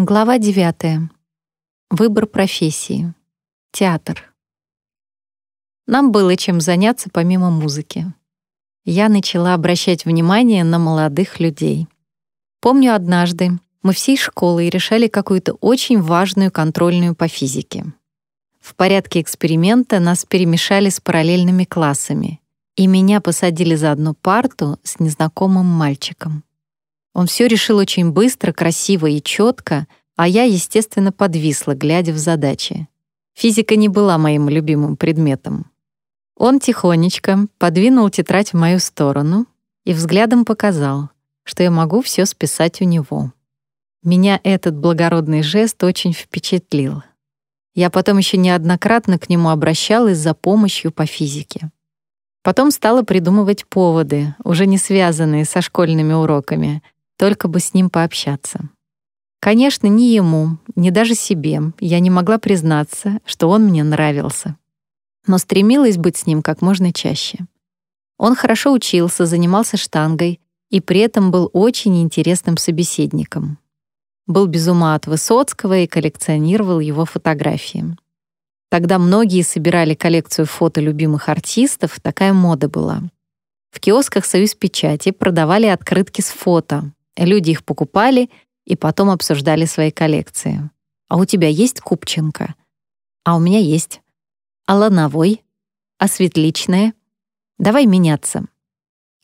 Глава 9. Выбор профессии. Театр. Нам было чем заняться помимо музыки. Я начала обращать внимание на молодых людей. Помню однажды мы всей школой решали какую-то очень важную контрольную по физике. В порядке эксперимента нас перемешали с параллельными классами, и меня посадили за одну парту с незнакомым мальчиком. Он все решил очень быстро, красиво и четко, а я, естественно, подвисла, глядя в задачи. Физика не была моим любимым предметом. Он тихонечко подвинул тетрадь в мою сторону и взглядом показал, что я могу все списать у него. Меня этот благородный жест очень впечатлил. Я потом еще неоднократно к нему обращалась за помощью по физике. Потом стала придумывать поводы, уже не связанные со школьными уроками, только бы с ним пообщаться. Конечно, ни ему, ни даже себе я не могла признаться, что он мне нравился. Но стремилась быть с ним как можно чаще. Он хорошо учился, занимался штангой и при этом был очень интересным собеседником. Был без ума от Высоцкого и коллекционировал его фотографии. Тогда многие собирали коллекцию фото любимых артистов, такая мода была. В киосках «Союз печати» продавали открытки с фото, Люди их покупали и потом обсуждали свои коллекции. «А у тебя есть Купченко?» «А у меня есть». «А Лановой?» «А Светличная?» «Давай меняться».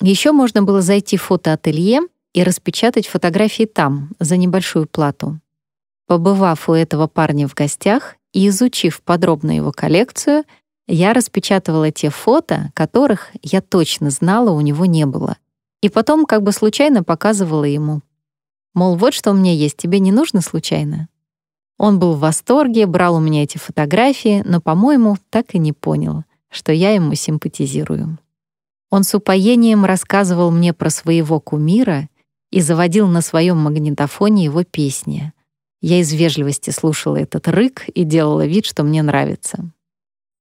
Еще можно было зайти в фотоателье и распечатать фотографии там, за небольшую плату. Побывав у этого парня в гостях и изучив подробно его коллекцию, я распечатывала те фото, которых я точно знала у него не было, и потом как бы случайно показывала ему. Мол, вот что у меня есть, тебе не нужно случайно? Он был в восторге, брал у меня эти фотографии, но, по-моему, так и не понял, что я ему симпатизирую. Он с упоением рассказывал мне про своего кумира и заводил на своем магнитофоне его песни. Я из вежливости слушала этот рык и делала вид, что мне нравится.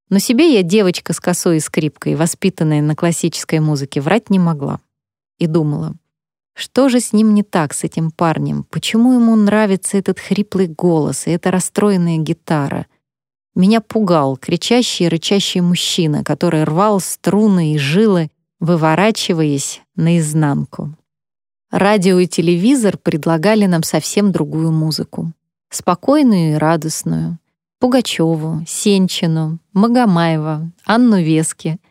Но себе я девочка с косой и скрипкой, воспитанная на классической музыке, врать не могла и думала, что же с ним не так, с этим парнем? Почему ему нравится этот хриплый голос и эта расстроенная гитара? Меня пугал кричащий и рычащий мужчина, который рвал струны и жилы, выворачиваясь наизнанку. Радио и телевизор предлагали нам совсем другую музыку. Спокойную и радостную. Пугачеву, Сенчину, Магомаева, Анну Вески —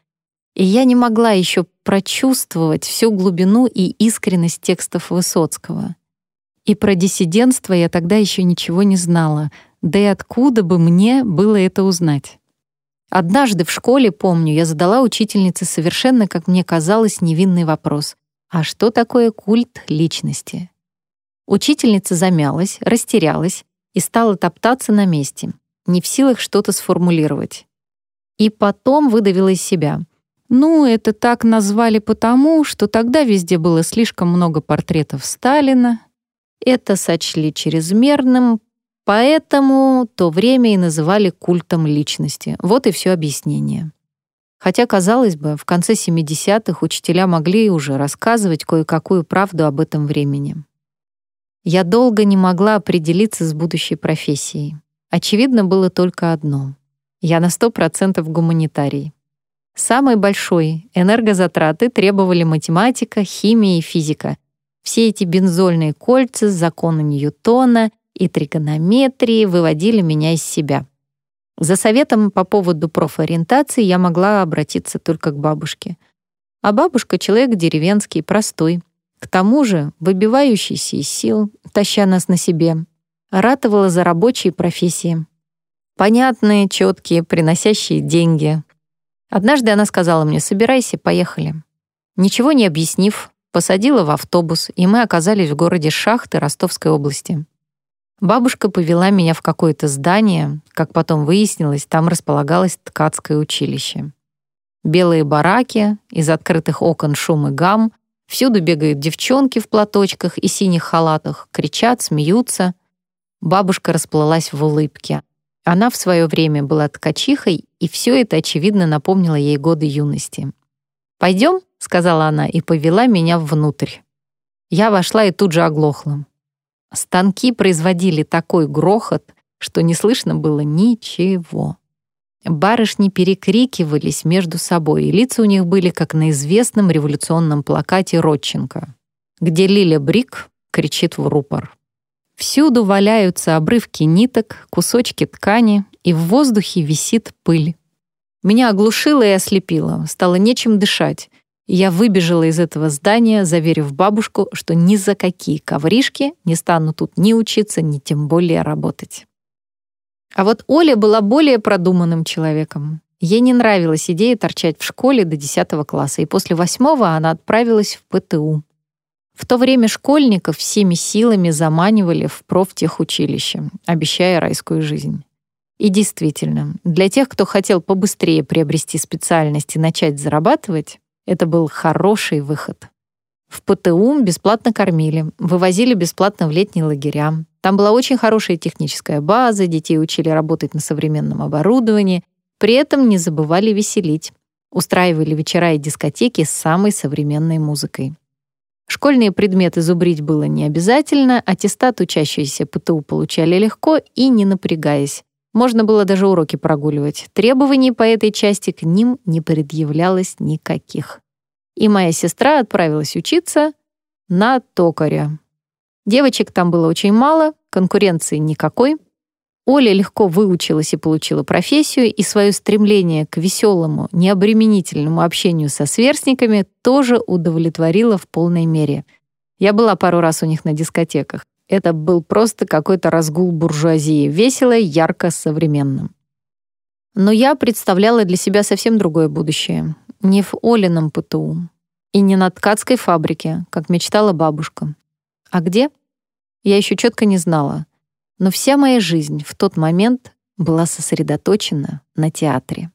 и я не могла еще прочувствовать всю глубину и искренность текстов Высоцкого. И про диссидентство я тогда еще ничего не знала, да и откуда бы мне было это узнать. Однажды в школе, помню, я задала учительнице совершенно, как мне казалось, невинный вопрос. А что такое культ личности? Учительница замялась, растерялась и стала топтаться на месте, не в силах что-то сформулировать. И потом выдавила из себя — ну, это так назвали потому, что тогда везде было слишком много портретов Сталина. Это сочли чрезмерным, поэтому то время и называли культом личности. Вот и все объяснение. Хотя, казалось бы, в конце 70-х учителя могли уже рассказывать кое-какую правду об этом времени. Я долго не могла определиться с будущей профессией. Очевидно было только одно. Я на 100% гуманитарий. Самой большой энергозатраты требовали математика, химия и физика. Все эти бензольные кольца, законы Ньютона и тригонометрии выводили меня из себя. За советом по поводу профориентации я могла обратиться только к бабушке. А бабушка — человек деревенский, простой. К тому же выбивающийся из сил, таща нас на себе, ратовала за рабочие профессии. Понятные, четкие, приносящие деньги, Однажды она сказала мне «собирайся, поехали». Ничего не объяснив, посадила в автобус, и мы оказались в городе Шахты Ростовской области. Бабушка повела меня в какое-то здание, как потом выяснилось, там располагалось ткацкое училище. Белые бараки, из открытых окон шум и гам, всюду бегают девчонки в платочках и синих халатах, кричат, смеются. Бабушка расплылась в улыбке. Она в свое время была ткачихой, и все это, очевидно, напомнило ей годы юности. «Пойдем», — сказала она и повела меня внутрь. Я вошла и тут же оглохла. Станки производили такой грохот, что не слышно было ничего. Барышни перекрикивались между собой, и лица у них были, как на известном революционном плакате Родченко, где Лиля Брик кричит в рупор. Всюду валяются обрывки ниток, кусочки ткани, и в воздухе висит пыль. Меня оглушило и ослепило, стало нечем дышать. Я выбежала из этого здания, заверив бабушку, что ни за какие ковришки не стану тут ни учиться, ни тем более работать. А вот Оля была более продуманным человеком. Ей не нравилась идея торчать в школе до 10 класса, и после восьмого она отправилась в ПТУ. В то время школьников всеми силами заманивали в профтехучилище, обещая райскую жизнь. И действительно, для тех, кто хотел побыстрее приобрести специальность и начать зарабатывать, это был хороший выход. В ПТУ бесплатно кормили, вывозили бесплатно в летние лагеря. Там была очень хорошая техническая база, детей учили работать на современном оборудовании, при этом не забывали веселить. Устраивали вечера и дискотеки с самой современной музыкой. Школьные предметы зубрить было не обязательно, аттестат учащиеся ПТУ получали легко и не напрягаясь. Можно было даже уроки прогуливать. Требований по этой части к ним не предъявлялось никаких и моя сестра отправилась учиться на токаря. Девочек там было очень мало, конкуренции никакой. Оля легко выучилась и получила профессию, и свое стремление к веселому, необременительному общению со сверстниками тоже удовлетворила в полной мере. Я была пару раз у них на дискотеках. Это был просто какой-то разгул буржуазии, весело, ярко, современным. Но я представляла для себя совсем другое будущее. Не в Олином ПТУ. И не на ткацкой фабрике, как мечтала бабушка. А где? Я еще четко не знала. Но вся моя жизнь в тот момент была сосредоточена на театре.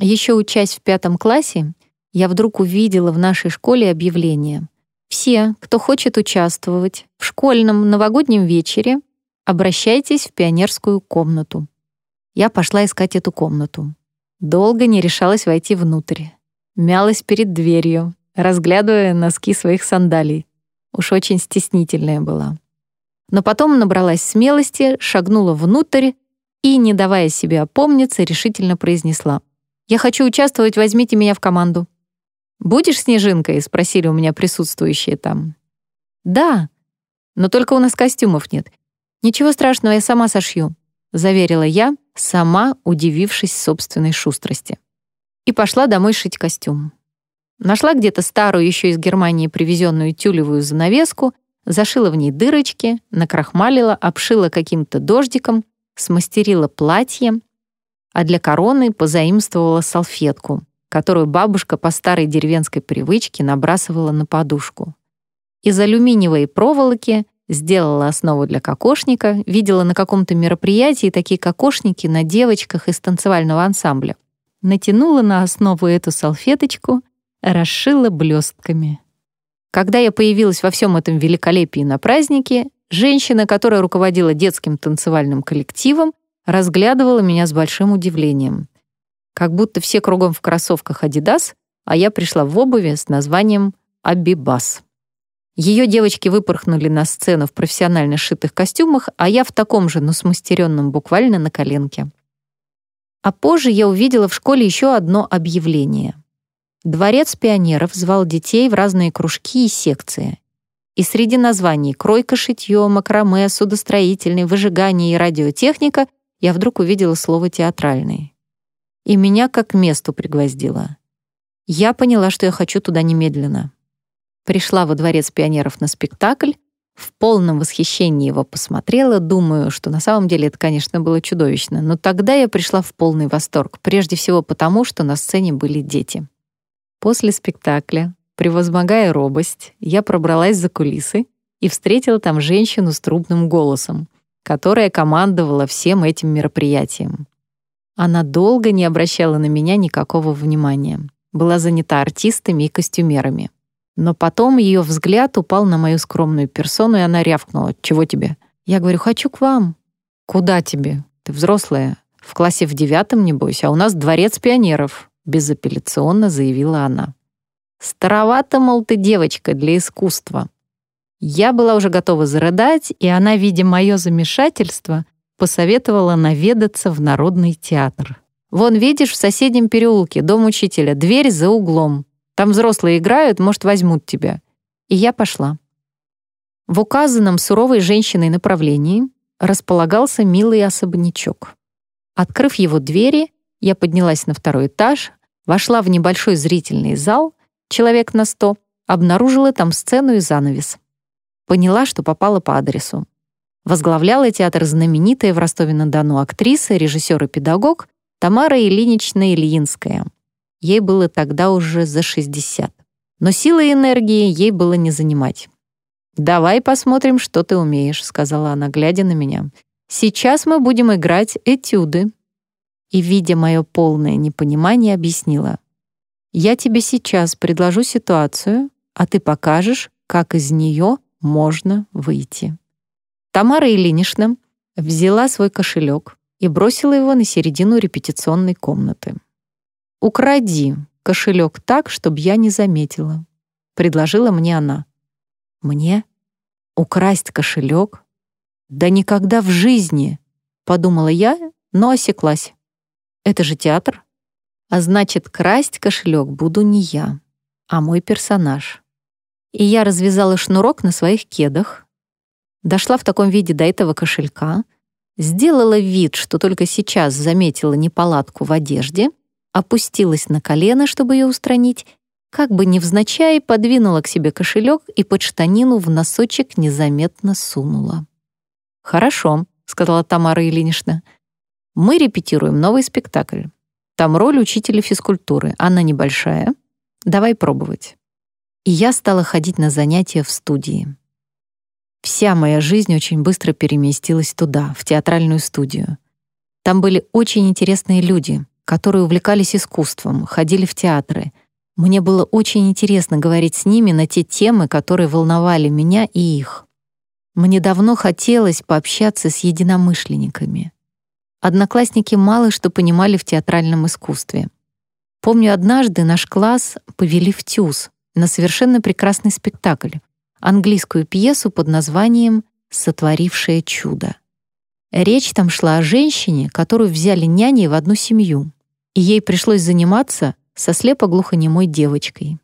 Еще учась в пятом классе, я вдруг увидела в нашей школе объявление. Все, кто хочет участвовать в школьном новогоднем вечере, обращайтесь в пионерскую комнату. Я пошла искать эту комнату. Долго не решалась войти внутрь. Мялась перед дверью, разглядывая носки своих сандалий. Уж очень стеснительная была. Но потом набралась смелости, шагнула внутрь и, не давая себе опомниться, решительно произнесла. «Я хочу участвовать, возьмите меня в команду». «Будешь снежинкой?» — спросили у меня присутствующие там. «Да, но только у нас костюмов нет. Ничего страшного, я сама сошью», — заверила я, сама удивившись собственной шустрости. И пошла домой шить костюм. Нашла где-то старую еще из Германии привезенную тюлевую занавеску, зашила в ней дырочки, накрахмалила, обшила каким-то дождиком, смастерила платье, а для короны позаимствовала салфетку, которую бабушка по старой деревенской привычке набрасывала на подушку. Из алюминиевой проволоки Сделала основу для кокошника, видела на каком-то мероприятии такие кокошники на девочках из танцевального ансамбля. Натянула на основу эту салфеточку, расшила блестками. Когда я появилась во всем этом великолепии на празднике, женщина, которая руководила детским танцевальным коллективом, разглядывала меня с большим удивлением. Как будто все кругом в кроссовках «Адидас», а я пришла в обуви с названием «Абибас». Ее девочки выпорхнули на сцену в профессионально сшитых костюмах, а я в таком же, но смастеренном буквально на коленке. А позже я увидела в школе еще одно объявление. Дворец пионеров звал детей в разные кружки и секции. И среди названий «кройка, шитье», «макраме», «судостроительный», «выжигание» и «радиотехника» я вдруг увидела слово «театральный». И меня как месту пригвоздило. Я поняла, что я хочу туда немедленно. Пришла во дворец пионеров на спектакль, в полном восхищении его посмотрела, думаю, что на самом деле это, конечно, было чудовищно, но тогда я пришла в полный восторг, прежде всего потому, что на сцене были дети. После спектакля, превозмогая робость, я пробралась за кулисы и встретила там женщину с трубным голосом, которая командовала всем этим мероприятием. Она долго не обращала на меня никакого внимания, была занята артистами и костюмерами. Но потом ее взгляд упал на мою скромную персону, и она рявкнула. «Чего тебе?» Я говорю, «Хочу к вам». «Куда тебе? Ты взрослая. В классе в девятом, не бойся, а у нас дворец пионеров», безапелляционно заявила она. «Старовато, мол, ты девочка для искусства». Я была уже готова зарыдать, и она, видя мое замешательство, посоветовала наведаться в Народный театр. «Вон, видишь, в соседнем переулке дом учителя, дверь за углом. Там взрослые играют, может, возьмут тебя». И я пошла. В указанном суровой женщиной направлении располагался милый особнячок. Открыв его двери, я поднялась на второй этаж, вошла в небольшой зрительный зал, человек на сто, обнаружила там сцену и занавес. Поняла, что попала по адресу. Возглавляла театр знаменитая в Ростове-на-Дону актриса, режиссер и педагог Тамара Ильинична Ильинская. Ей было тогда уже за 60. Но силы и энергии ей было не занимать. «Давай посмотрим, что ты умеешь», — сказала она, глядя на меня. «Сейчас мы будем играть этюды». И, видя мое полное непонимание, объяснила. «Я тебе сейчас предложу ситуацию, а ты покажешь, как из нее можно выйти». Тамара Ильинична взяла свой кошелек и бросила его на середину репетиционной комнаты. «Укради кошелек так, чтобы я не заметила», — предложила мне она. «Мне? Украсть кошелек? Да никогда в жизни!» — подумала я, но осеклась. «Это же театр. А значит, красть кошелек буду не я, а мой персонаж». И я развязала шнурок на своих кедах, дошла в таком виде до этого кошелька, сделала вид, что только сейчас заметила неполадку в одежде, опустилась на колено, чтобы ее устранить, как бы невзначай подвинула к себе кошелек и под штанину в носочек незаметно сунула. «Хорошо», — сказала Тамара Ильинична. «Мы репетируем новый спектакль. Там роль учителя физкультуры. Она небольшая. Давай пробовать». И я стала ходить на занятия в студии. Вся моя жизнь очень быстро переместилась туда, в театральную студию. Там были очень интересные люди, которые увлекались искусством, ходили в театры. Мне было очень интересно говорить с ними на те темы, которые волновали меня и их. Мне давно хотелось пообщаться с единомышленниками. Одноклассники мало что понимали в театральном искусстве. Помню, однажды наш класс повели в ТЮЗ на совершенно прекрасный спектакль, английскую пьесу под названием «Сотворившее чудо». Речь там шла о женщине, которую взяли няней в одну семью, и ей пришлось заниматься со слепо-глухонемой девочкой.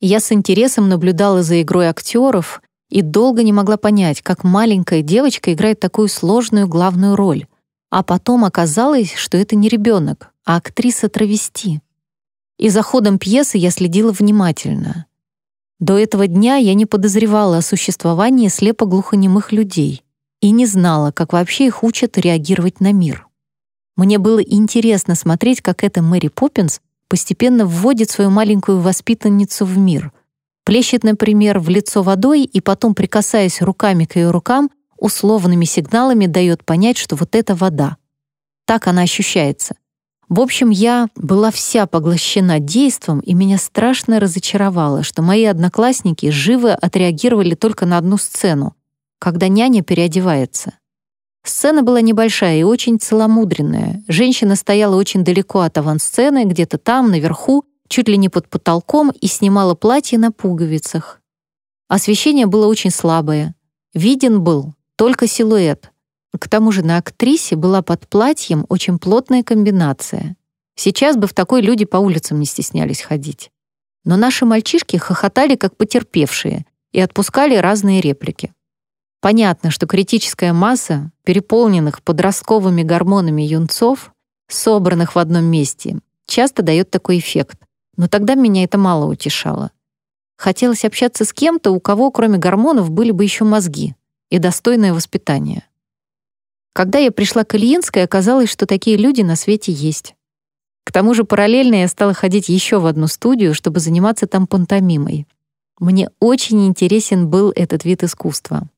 Я с интересом наблюдала за игрой актеров и долго не могла понять, как маленькая девочка играет такую сложную главную роль, а потом оказалось, что это не ребенок, а актриса-травести. И за ходом пьесы я следила внимательно — до этого дня я не подозревала о существовании слепо-глухонемых людей и не знала, как вообще их учат реагировать на мир. Мне было интересно смотреть, как эта Мэри Поппинс постепенно вводит свою маленькую воспитанницу в мир. Плещет, например, в лицо водой и потом, прикасаясь руками к ее рукам, условными сигналами дает понять, что вот это вода. Так она ощущается. В общем, я была вся поглощена действом, и меня страшно разочаровало, что мои одноклассники живо отреагировали только на одну сцену, когда няня переодевается. Сцена была небольшая и очень целомудренная. Женщина стояла очень далеко от авансцены, где-то там, наверху, чуть ли не под потолком, и снимала платье на пуговицах. Освещение было очень слабое. Виден был только силуэт, к тому же на актрисе была под платьем очень плотная комбинация. Сейчас бы в такой люди по улицам не стеснялись ходить. Но наши мальчишки хохотали как потерпевшие и отпускали разные реплики. Понятно, что критическая масса переполненных подростковыми гормонами юнцов, собранных в одном месте, часто дает такой эффект. Но тогда меня это мало утешало. Хотелось общаться с кем-то, у кого, кроме гормонов, были бы еще мозги и достойное воспитание. Когда я пришла к Ильинской, оказалось, что такие люди на свете есть. К тому же параллельно я стала ходить еще в одну студию, чтобы заниматься там пантомимой. Мне очень интересен был этот вид искусства.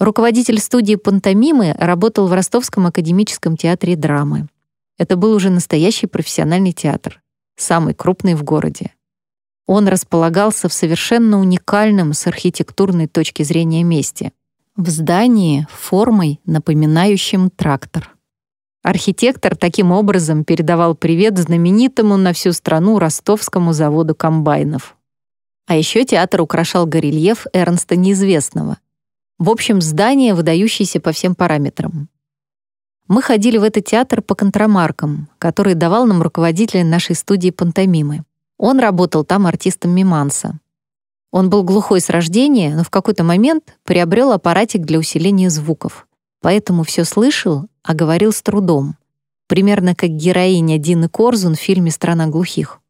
Руководитель студии пантомимы работал в Ростовском академическом театре драмы. Это был уже настоящий профессиональный театр, самый крупный в городе. Он располагался в совершенно уникальном с архитектурной точки зрения месте в здании формой, напоминающим трактор. Архитектор таким образом передавал привет знаменитому на всю страну ростовскому заводу комбайнов. А еще театр украшал горельеф Эрнста Неизвестного. В общем, здание, выдающееся по всем параметрам. Мы ходили в этот театр по контрамаркам, который давал нам руководитель нашей студии пантомимы. Он работал там артистом миманса. Он был глухой с рождения, но в какой-то момент приобрел аппаратик для усиления звуков. Поэтому все слышал, а говорил с трудом. Примерно как героиня Дины Корзун в фильме «Страна глухих».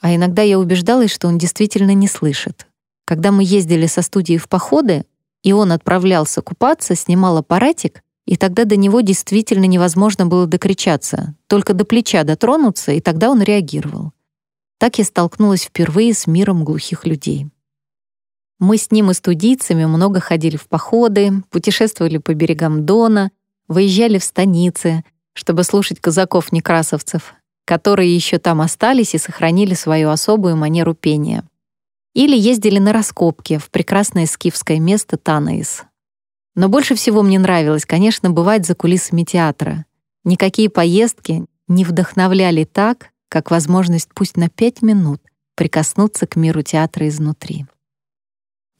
А иногда я убеждалась, что он действительно не слышит. Когда мы ездили со студией в походы, и он отправлялся купаться, снимал аппаратик, и тогда до него действительно невозможно было докричаться, только до плеча дотронуться, и тогда он реагировал. Так я столкнулась впервые с миром глухих людей. Мы с ним и студийцами много ходили в походы, путешествовали по берегам Дона, выезжали в станицы, чтобы слушать казаков-некрасовцев, которые еще там остались и сохранили свою особую манеру пения. Или ездили на раскопки в прекрасное скифское место Танаис, но больше всего мне нравилось, конечно, бывать за кулисами театра. Никакие поездки не вдохновляли так, как возможность пусть на пять минут прикоснуться к миру театра изнутри.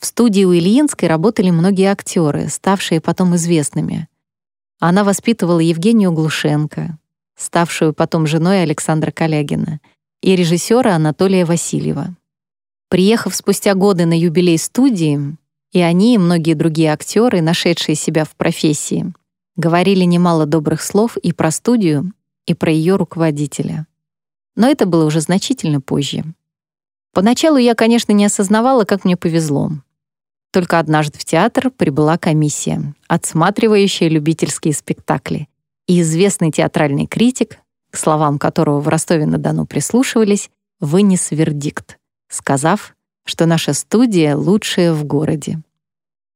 В студии у Ильинской работали многие актеры, ставшие потом известными. Она воспитывала Евгению Глушенко, ставшую потом женой Александра Калягина, и режиссера Анатолия Васильева. Приехав спустя годы на юбилей студии, и они, и многие другие актеры, нашедшие себя в профессии, говорили немало добрых слов и про студию, и про ее руководителя. Но это было уже значительно позже. Поначалу я, конечно, не осознавала, как мне повезло. Только однажды в театр прибыла комиссия, отсматривающая любительские спектакли. И известный театральный критик, к словам которого в Ростове-на-Дону прислушивались, вынес вердикт, сказав, что наша студия лучшая в городе.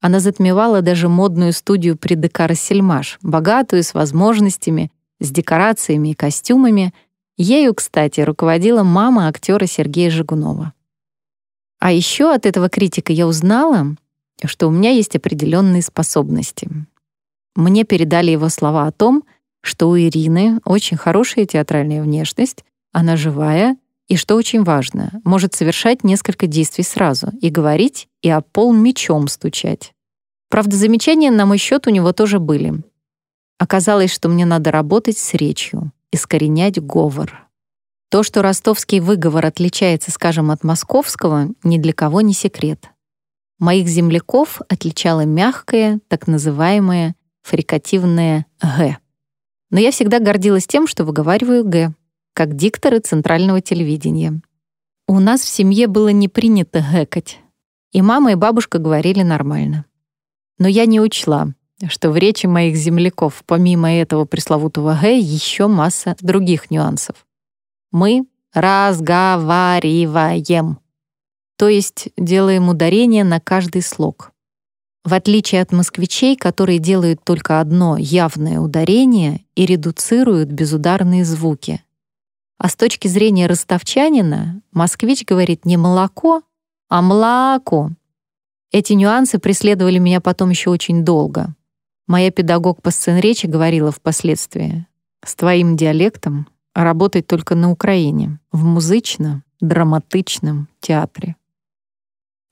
Она затмевала даже модную студию при ДК «Рассельмаш», богатую, с возможностями, с декорациями и костюмами. Ею, кстати, руководила мама актера Сергея Жигунова. А еще от этого критика я узнала, что у меня есть определенные способности. Мне передали его слова о том, что у Ирины очень хорошая театральная внешность, она живая и, что очень важно, может совершать несколько действий сразу и говорить, и о пол мечом стучать. Правда, замечания на мой счет у него тоже были. Оказалось, что мне надо работать с речью, искоренять говор. То, что ростовский выговор отличается, скажем, от московского, ни для кого не секрет. Моих земляков отличало мягкое, так называемое фрикативное «г». Но я всегда гордилась тем, что выговариваю «г», как дикторы центрального телевидения. У нас в семье было не принято гэкать, и мама и бабушка говорили нормально. Но я не учла, что в речи моих земляков помимо этого пресловутого «г» еще масса других нюансов. Мы разговариваем, то есть делаем ударение на каждый слог. В отличие от москвичей, которые делают только одно явное ударение и редуцируют безударные звуки — а с точки зрения ростовчанина, москвич говорит не молоко, а млако. Эти нюансы преследовали меня потом еще очень долго. Моя педагог по сценречи говорила впоследствии, с твоим диалектом работать только на Украине, в музычно-драматичном театре.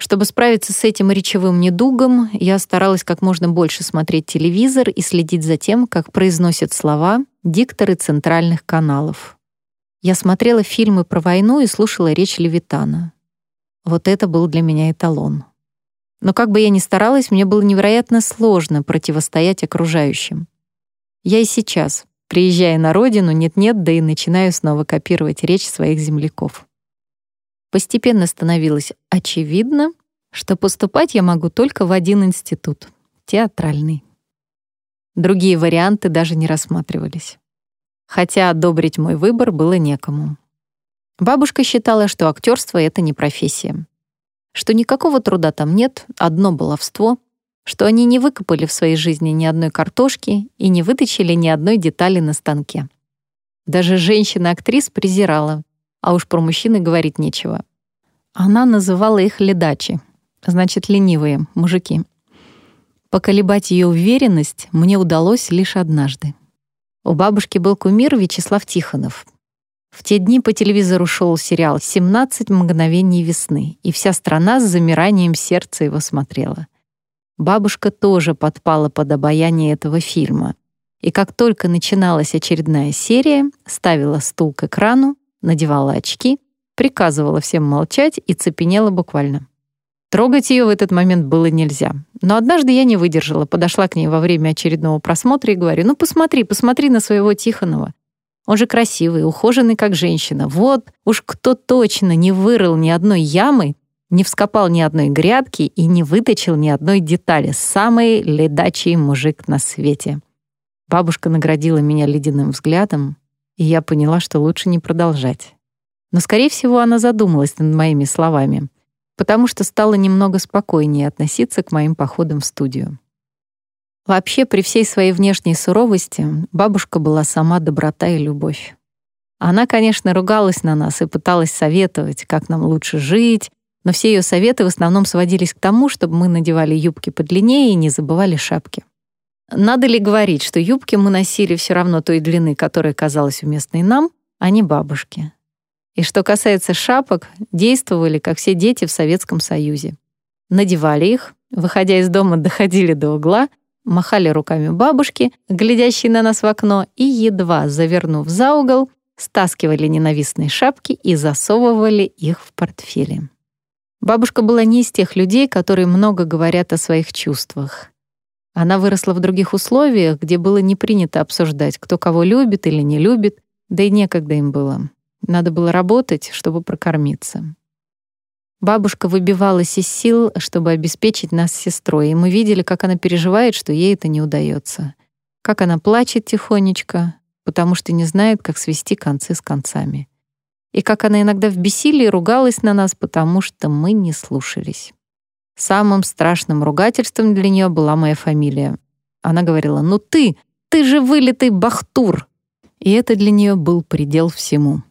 Чтобы справиться с этим речевым недугом, я старалась как можно больше смотреть телевизор и следить за тем, как произносят слова дикторы центральных каналов. Я смотрела фильмы про войну и слушала речь Левитана. Вот это был для меня эталон. Но как бы я ни старалась, мне было невероятно сложно противостоять окружающим. Я и сейчас, приезжая на родину, нет-нет, да и начинаю снова копировать речь своих земляков. Постепенно становилось очевидно, что поступать я могу только в один институт — театральный. Другие варианты даже не рассматривались хотя одобрить мой выбор было некому. Бабушка считала, что актерство — это не профессия, что никакого труда там нет, одно баловство, что они не выкопали в своей жизни ни одной картошки и не выточили ни одной детали на станке. Даже женщина-актрис презирала, а уж про мужчины говорить нечего. Она называла их ледачи, значит, ленивые, мужики. Поколебать ее уверенность мне удалось лишь однажды. У бабушки был кумир Вячеслав Тихонов. В те дни по телевизору шел сериал «17 мгновений весны», и вся страна с замиранием сердца его смотрела. Бабушка тоже подпала под обаяние этого фильма. И как только начиналась очередная серия, ставила стул к экрану, надевала очки, приказывала всем молчать и цепенела буквально. Трогать ее в этот момент было нельзя. Но однажды я не выдержала, подошла к ней во время очередного просмотра и говорю, «Ну посмотри, посмотри на своего Тихонова. Он же красивый, ухоженный, как женщина. Вот уж кто точно не вырыл ни одной ямы, не вскопал ни одной грядки и не выточил ни одной детали. Самый ледачий мужик на свете». Бабушка наградила меня ледяным взглядом, и я поняла, что лучше не продолжать. Но, скорее всего, она задумалась над моими словами — потому что стала немного спокойнее относиться к моим походам в студию. Вообще, при всей своей внешней суровости, бабушка была сама доброта и любовь. Она, конечно, ругалась на нас и пыталась советовать, как нам лучше жить, но все ее советы в основном сводились к тому, чтобы мы надевали юбки подлиннее и не забывали шапки. Надо ли говорить, что юбки мы носили все равно той длины, которая казалась уместной нам, а не бабушке? И что касается шапок, действовали, как все дети в Советском Союзе. Надевали их, выходя из дома, доходили до угла, махали руками бабушки, глядящей на нас в окно, и, едва завернув за угол, стаскивали ненавистные шапки и засовывали их в портфели. Бабушка была не из тех людей, которые много говорят о своих чувствах. Она выросла в других условиях, где было не принято обсуждать, кто кого любит или не любит, да и некогда им было. Надо было работать, чтобы прокормиться. Бабушка выбивалась из сил, чтобы обеспечить нас с сестрой, и мы видели, как она переживает, что ей это не удается. Как она плачет тихонечко, потому что не знает, как свести концы с концами. И как она иногда в бессилии ругалась на нас, потому что мы не слушались. Самым страшным ругательством для нее была моя фамилия. Она говорила, «Ну ты, ты же вылитый бахтур!» И это для нее был предел всему.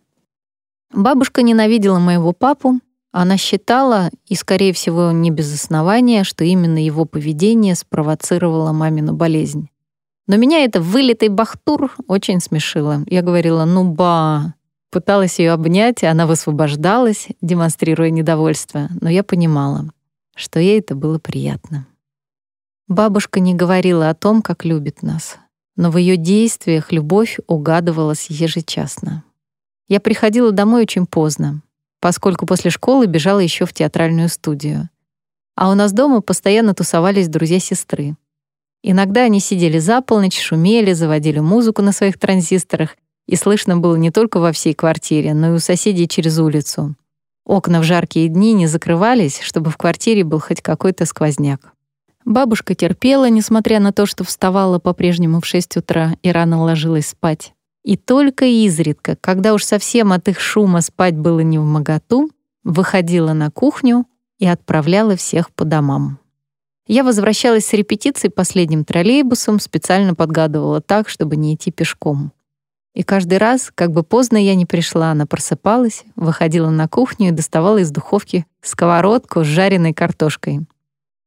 Бабушка ненавидела моего папу. Она считала, и, скорее всего, не без основания, что именно его поведение спровоцировало мамину болезнь. Но меня это вылитый бахтур очень смешило. Я говорила «ну ба». Пыталась ее обнять, и она высвобождалась, демонстрируя недовольство, но я понимала, что ей это было приятно. Бабушка не говорила о том, как любит нас, но в ее действиях любовь угадывалась ежечасно. Я приходила домой очень поздно, поскольку после школы бежала еще в театральную студию. А у нас дома постоянно тусовались друзья сестры. Иногда они сидели за полночь, шумели, заводили музыку на своих транзисторах, и слышно было не только во всей квартире, но и у соседей через улицу. Окна в жаркие дни не закрывались, чтобы в квартире был хоть какой-то сквозняк. Бабушка терпела, несмотря на то, что вставала по-прежнему в 6 утра и рано ложилась спать. И только изредка, когда уж совсем от их шума спать было не в моготу, выходила на кухню и отправляла всех по домам. Я возвращалась с репетиции последним троллейбусом, специально подгадывала так, чтобы не идти пешком. И каждый раз, как бы поздно я не пришла, она просыпалась, выходила на кухню и доставала из духовки сковородку с жареной картошкой.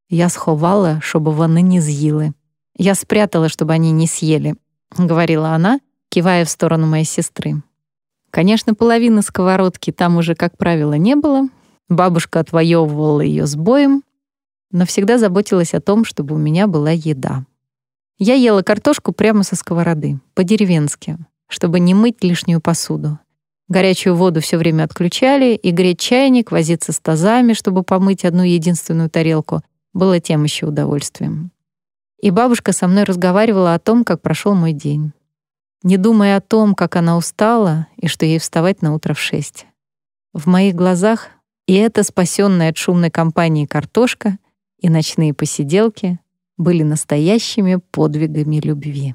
Я сховала, чтобы вони не з'їли. Я спрятала, чтобы они не съели, говорила она кивая в сторону моей сестры. Конечно, половины сковородки там уже, как правило, не было. Бабушка отвоевывала ее с боем, но всегда заботилась о том, чтобы у меня была еда. Я ела картошку прямо со сковороды, по-деревенски, чтобы не мыть лишнюю посуду. Горячую воду все время отключали, и греть чайник, возиться с тазами, чтобы помыть одну единственную тарелку, было тем еще удовольствием. И бабушка со мной разговаривала о том, как прошел мой день не думая о том, как она устала и что ей вставать на утро в шесть. В моих глазах и эта спасенная от шумной компании картошка, и ночные посиделки были настоящими подвигами любви.